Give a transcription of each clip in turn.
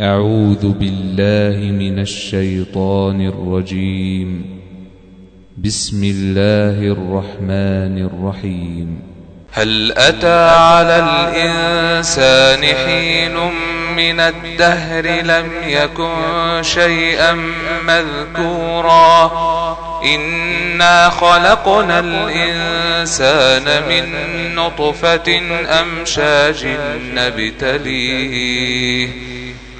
أعوذ بالله من الشيطان الرجيم. بسم الله الرحمن الرحيم. هل أتى على الإنسان حين من الدهر لم يكن شيئا مذكورا؟ إنا خلقنا الإنسان من نطفة أمشاج نبتليه.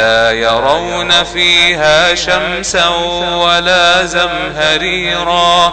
لا يرون فيها شمسا ولا زمهريرا.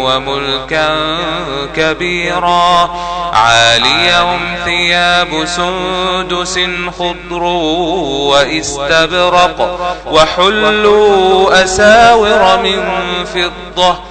وملكا كبيرا عاليهم ثياب سندس خضر واستبرق وحلوا أساور من فضة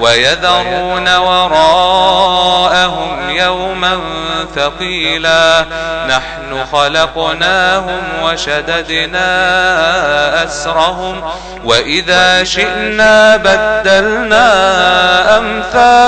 ويذرون وراءهم يوما ثقيلا. نحن خلقناهم وشددنا أسرهم وإذا شئنا بدلنا